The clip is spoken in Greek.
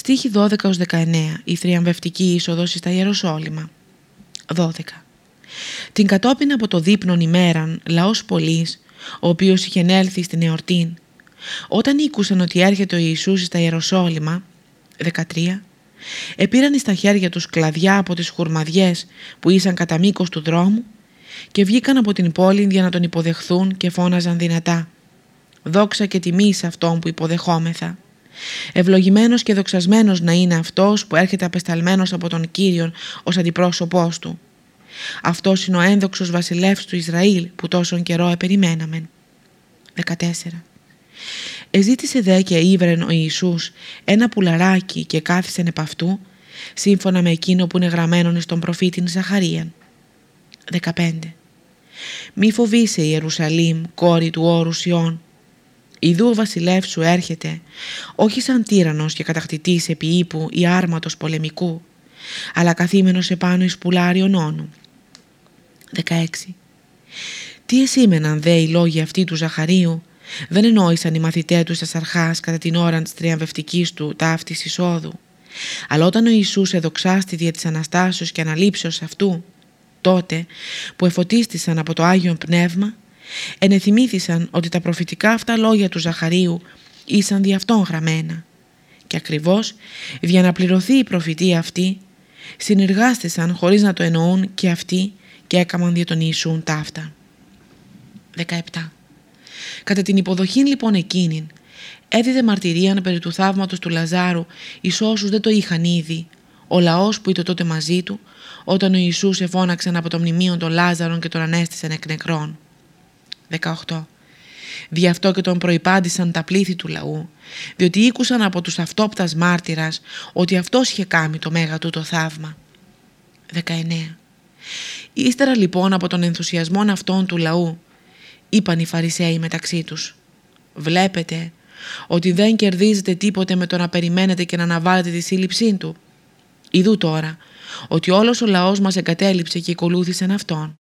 Στίχη 12-19 Η θριαμβευτική είσοδος στα Ιεροσόλυμα 12 Την κατόπιν από το δείπνον ημέραν λαός πολλής ο οποίος είχε έλθει στην εορτήν όταν ήκουσαν ότι έρχεται ο Ιησούς στα Ιεροσόλυμα 13 Επήραν στα χέρια τους κλαδιά από τις χουρμαδιές που ήσαν κατά μήκος του δρόμου και βγήκαν από την πόλη για να τον υποδεχθούν και φώναζαν δυνατά. Δόξα και τιμή σε αυτόν που υποδεχόμεθα. Ευλογημένος και δοξασμένος να είναι αυτός που έρχεται απεσταλμένος από τον Κύριον ως αντιπρόσωπός του. Αυτός είναι ο ένδοξος βασιλεύς του Ισραήλ που τόσον καιρό επεριμέναμε. 14. Εζήτησε δε και ήβρεν ο Ιησούς ένα πουλαράκι και κάθισεν επ' αυτού, σύμφωνα με εκείνο που είναι γραμμένο στον προφήτην Ζαχαρίαν. 15. Μη φοβήσε Ιερουσαλήμ, κόρη του όρου Ιών. Ιδού ο βασιλεύς σου έρχεται, όχι σαν τύρανος και κατακτητής επί ύπου ή άρματος πολεμικού, αλλά καθήμενος επάνω εις πουλάριον όνου. 16. Τι εσήμεναν δε οι λόγοι αυτοί του Ζαχαρίου, δεν εννοήσαν οι μαθητές τους Αρχάς κατά την ώρα της τριαμβευτικής του ταύτης εισόδου. Αλλά όταν ο Ιησούς εδοξάστη δια της Αναστάσεως και αναλήψεως αυτού, τότε που εφωτίστησαν από το Άγιο Πνεύμα, ενεθυμήθησαν ότι τα προφητικά αυτά λόγια του Ζαχαρίου ήσαν δι' αυτόν γραμμένα. Και ακριβώς για να πληρωθεί η προφητεία αυτή, συνεργάστησαν χωρίς να το εννοούν και αυτοί και έκαμαν δια τον Ιησούν ταύτα. 17. Κατά την υποδοχή λοιπόν εκείνην, έδιδε μαρτυρίαν περί του θαύματος του Λαζάρου εις όσους δεν το είχαν ήδη, ο λαός που ήταν τότε μαζί του, όταν ο Ιησούς εφώναξαν από το μνημείο των Λάζαρων και τον ανέστησαν εκ νεκρών. 18. Δι' αυτό και τον προϋπάντησαν τα πλήθη του λαού, διότι ήκουσαν από τους αυτόπτας μάρτυρας ότι αυτός είχε κάνει το μέγα του το θαύμα. 19. Ύστερα λοιπόν από τον ενθουσιασμό αυτών του λαού, είπαν οι Φαρισαίοι μεταξύ τους. Βλέπετε ότι δεν κερδίζετε τίποτε με το να περιμένετε και να αναβάλλετε τη σύλληψή του. Ιδού τώρα ότι όλος ο λαός μας εγκατέλειψε και ακολούθησε αυτόν.